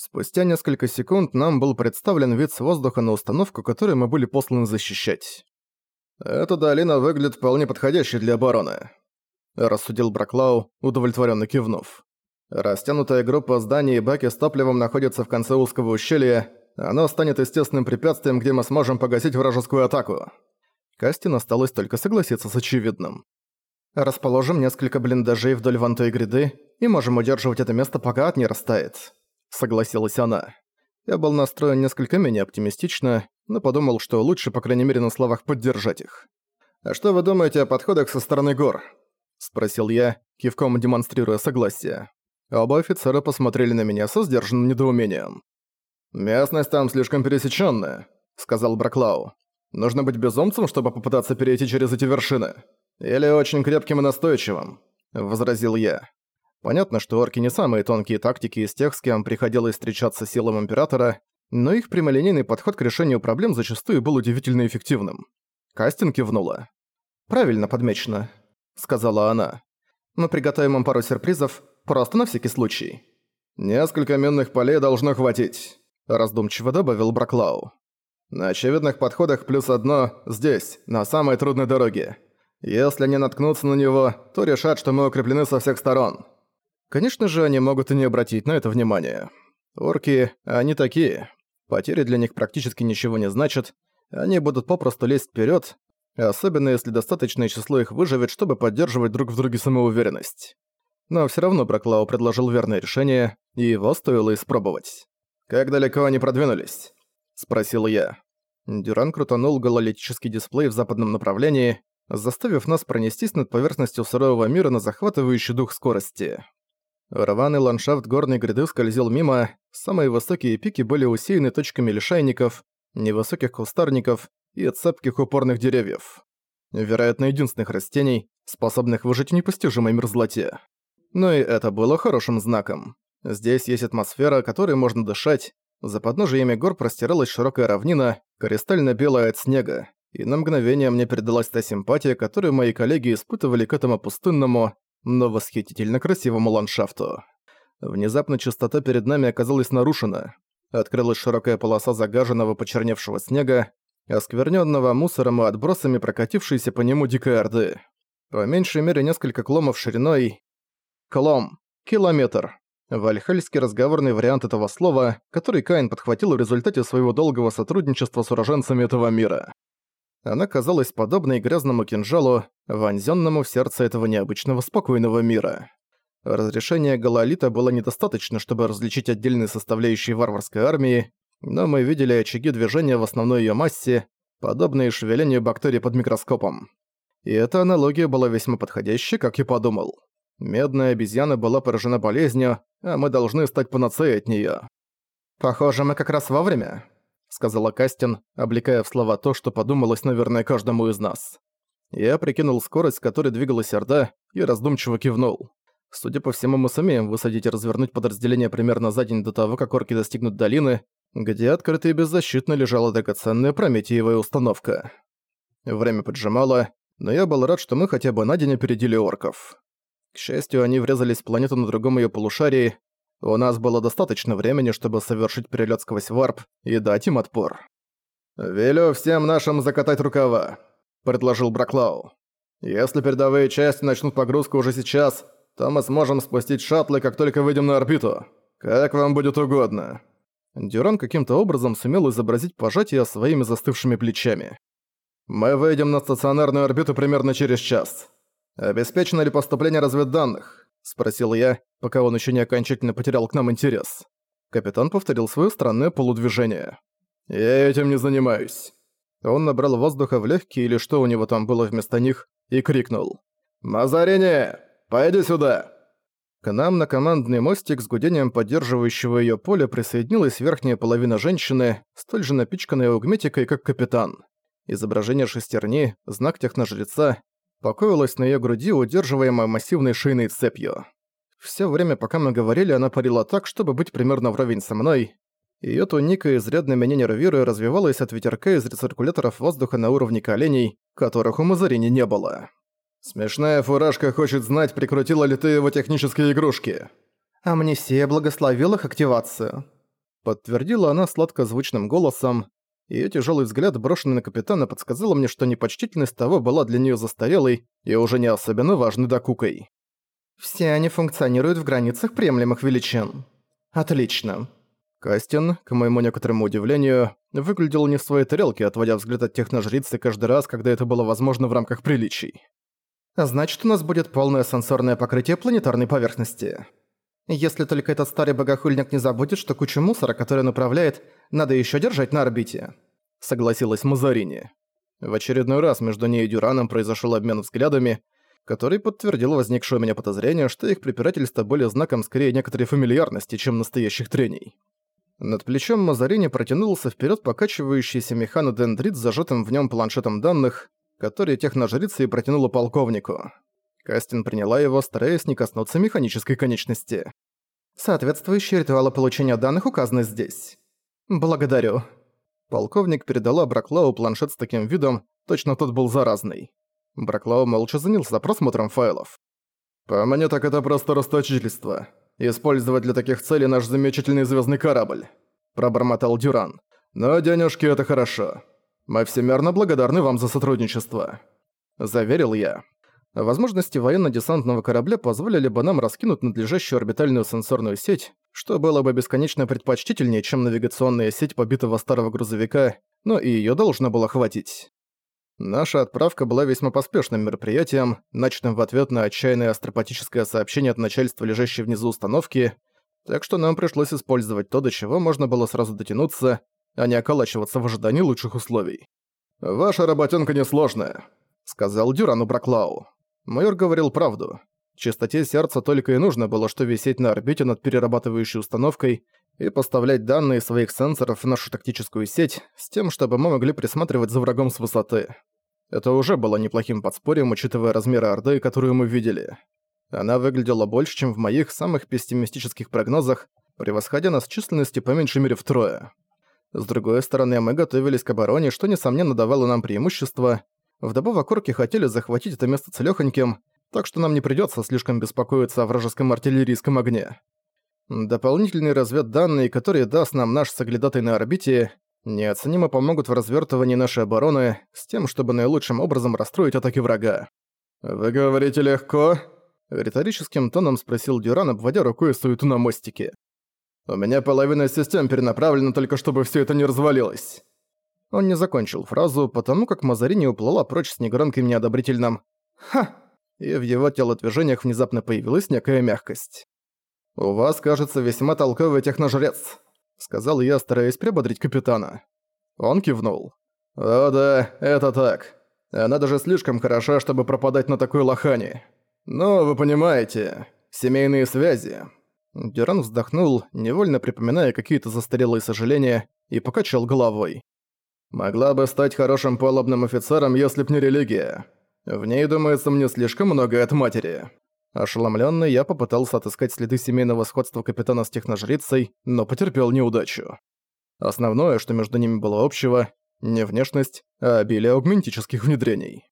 Спустя несколько секунд нам был представлен вид с воздуха на установку, которую мы были посланы защищать. «Эта долина выглядит вполне подходящей для обороны», – рассудил Браклау, удовлетворенно кивнув. «Растянутая группа зданий и баки с топливом находятся в конце узкого ущелья. Оно станет естественным препятствием, где мы сможем погасить вражескую атаку». Кастин осталось только согласиться с очевидным. «Расположим несколько блиндажей вдоль вон той гряды и можем удерживать это место, пока ад не растает». — согласилась она. Я был настроен несколько менее оптимистично, но подумал, что лучше, по крайней мере, на словах поддержать их. «А что вы думаете о подходах со стороны гор?» — спросил я, кивком демонстрируя согласие. Оба офицера посмотрели на меня со сдержанным недоумением. «Местность там слишком пересечённая», — сказал Браклау. «Нужно быть безумцем, чтобы попытаться перейти через эти вершины. Или очень крепким и настойчивым», — возразил я. Понятно, что орки не самые тонкие тактики из тех, с кем приходилось встречаться силам Императора, но их прямолинейный подход к решению проблем зачастую был удивительно эффективным. Кастин кивнула. «Правильно подмечено», — сказала она. «Мы приготовим им пару сюрпризов, просто на всякий случай». «Несколько минных полей должно хватить», — раздумчиво добавил Браклау. «На очевидных подходах плюс одно здесь, на самой трудной дороге. Если они наткнутся на него, то решат, что мы укреплены со всех сторон. Конечно же, они могут и не обратить на это внимание. Орки, они такие. Потери для них практически ничего не значат. Они будут попросту лезть вперед, особенно если достаточное число их выживет, чтобы поддерживать друг в друге самоуверенность. Но все равно Браклау предложил верное решение, и его стоило испробовать. «Как далеко они продвинулись?» – спросил я. Дюран крутанул гололитический дисплей в западном направлении, заставив нас пронестись над поверхностью сырого мира на захватывающий дух скорости. Рваный ландшафт горной гряды скользил мимо, самые высокие пики были усеяны точками лишайников, невысоких кустарников и цепких упорных деревьев. Вероятно, единственных растений, способных выжить в непостижимой мерзлоте. Но и это было хорошим знаком. Здесь есть атмосфера, которой можно дышать, за подножиями гор простиралась широкая равнина, кристально-белая от снега, и на мгновение мне передалась та симпатия, которую мои коллеги испытывали к этому пустынному, но восхитительно красивому ландшафту. Внезапно чистота перед нами оказалась нарушена. Открылась широкая полоса загаженного почерневшего снега, оскверненного мусором и отбросами прокатившейся по нему дикой орды. По меньшей мере несколько кломов шириной. Клом. Километр. Вальхальский разговорный вариант этого слова, который Каин подхватил в результате своего долгого сотрудничества с уроженцами этого мира. Она казалась подобной грязному кинжалу, вонзённому в сердце этого необычного спокойного мира. Разрешения Галалита было недостаточно, чтобы различить отдельные составляющие варварской армии, но мы видели очаги движения в основной её массе, подобные шевелению бактерий под микроскопом. И эта аналогия была весьма подходящей, как я подумал. Медная обезьяна была поражена болезнью, а мы должны стать панацеей от неё. «Похоже, мы как раз вовремя», — сказала Кастин, облекая в слова то, что подумалось, наверное, каждому из нас. Я прикинул скорость, с которой двигалась Орда, и раздумчиво кивнул. Судя по всему, мы сумеем высадить и развернуть подразделение примерно за день до того, как орки достигнут долины, где открыто и беззащитно лежала драгоценная прометиевая установка. Время поджимало, но я был рад, что мы хотя бы на день опередили орков. К счастью, они врезались в планету на другом ее полушарии, у нас было достаточно времени, чтобы совершить перелет сквозь варп и дать им отпор. «Велю всем нашим закатать рукава», — предложил Браклау. «Если передовые части начнут погрузку уже сейчас, то мы сможем спустить шаттлы, как только выйдем на орбиту. Как вам будет угодно». Дюран каким-то образом сумел изобразить пожатие своими застывшими плечами. «Мы выйдем на стационарную орбиту примерно через час. Обеспечено ли поступление разведданных? Спросил я, пока он еще не окончательно потерял к нам интерес. Капитан повторил свое странное полудвижение. «Я этим не занимаюсь». Он набрал воздуха в легкие или что у него там было вместо них, и крикнул. «Мазарине! Пойди сюда!» К нам на командный мостик с гудением поддерживающего ее поля присоединилась верхняя половина женщины, столь же напичканная аугметикой, как капитан. Изображение шестерни, знак техножреца, покоилась на её груди, удерживаемая массивной шейной цепью. Всё время, пока мы говорили, она парила так, чтобы быть примерно вровень со мной. Её туника, изрядно меня нервируя, развивалась от ветерка из рециркуляторов воздуха на уровне коленей, которых у Мазарини не было. «Смешная фуражка хочет знать, прикрутила ли ты его технические игрушки». «Амнисия благословила их активацию», Подтвердила она сладкозвучным голосом, её тяжёлый взгляд, брошенный на капитана, подсказал мне, что непочтительность того была для неё застарелой и уже не особенно важной докукой. «Все они функционируют в границах приемлемых величин. Отлично». Кастин, к моему некоторому удивлению, выглядел не в своей тарелке, отводя взгляд от техножрицы каждый раз, когда это было возможно в рамках приличий. «Значит, у нас будет полное сенсорное покрытие планетарной поверхности. Если только этот старый богохульник не забудет, что кучу мусора, который он управляет, надо ещё держать на орбите», — согласилась Мазарини. В очередной раз между ней и Дюраном произошёл обмен взглядами, который подтвердил возникшее у меня подозрение, что их препирательства были знаком скорее некоторой фамильярности, чем настоящих трений. Над плечом Мазарини протянулся вперед покачивающийся механодендрит с зажатым в нем планшетом данных, который техножрица и протянула полковнику. Кастин приняла его, стараясь не коснуться механической конечности. «Соответствующие ритуалы получения данных указаны здесь. Благодарю». Полковник передала Браклау планшет с таким видом, точно тот был заразный. Браклау молча занялся просмотром файлов. «По мне так это просто расточительство. Использовать для таких целей наш замечательный звездный корабль», – пробормотал Дюран. «Но денежки – это хорошо. Мы всемерно благодарны вам за сотрудничество», – заверил я. Возможности военно-десантного корабля позволили бы нам раскинуть надлежащую орбитальную сенсорную сеть, что было бы бесконечно предпочтительнее, чем навигационная сеть побитого старого грузовика, но и её должно было хватить. Наша отправка была весьма поспешным мероприятием, начатым в ответ на отчаянное астропатическое сообщение от начальства, лежащей внизу установки, так что нам пришлось использовать то, до чего можно было сразу дотянуться, а не околачиваться в ожидании лучших условий. «Ваша работенка несложная», — сказал Дюрану Браклау. Майор говорил правду. Чистоте сердца только и нужно было, что висеть на орбите над перерабатывающей установкой и поставлять данные своих сенсоров в нашу тактическую сеть с тем, чтобы мы могли присматривать за врагом с высоты. Это уже было неплохим подспорьем, учитывая размеры Орды, которую мы видели. Она выглядела больше, чем в моих самых пессимистических прогнозах, превосходя нас численностью по меньшей мере втрое. С другой стороны, мы готовились к обороне, что, несомненно, давало нам преимущество. Вдобавок орки хотели захватить это место целёхоньким, так что нам не придётся слишком беспокоиться о вражеском артиллерийском огне. Дополнительные разведданные, которые даст нам наш соглядатай на орбите, неоценимо помогут в развертывании нашей обороны с тем, чтобы наилучшим образом расстроить атаки врага. «Вы говорите легко?» — риторическим тоном спросил Дюран, обводя рукой суету на мостике. «У меня половина систем перенаправлена только чтобы все это не развалилось». Он не закончил фразу, потому как Мазарини уплыла прочь с негромким неодобрительным «Ха!» и в его телодвижениях внезапно появилась некая мягкость. «У вас, кажется, весьма толковый техножрец», — сказал я, стараясь прибодрить капитана. Он кивнул. «О да, это так. Она даже слишком хороша, чтобы пропадать на такой лохане. Но вы понимаете, семейные связи». Дюран вздохнул, невольно припоминая какие-то застарелые сожаления, и покачал головой. «Могла бы стать хорошим палубным офицером, если б не религия. В ней, думается, мне слишком много от матери». Ошеломлённый, я попытался отыскать следы семейного сходства капитана с техножрицей, но потерпел неудачу. Основное, что между ними было общего, не внешность, а обилие аугментических внедрений.